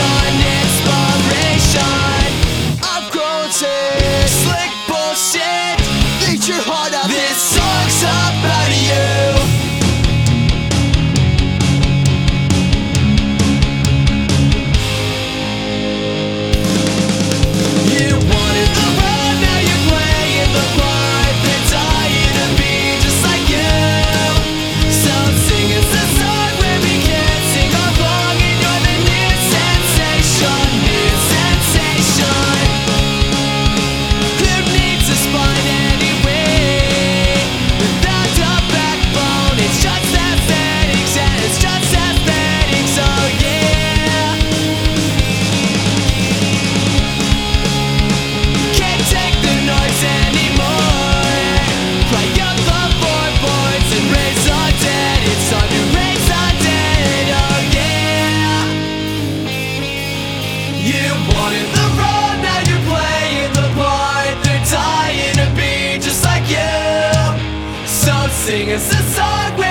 shine sing us a song.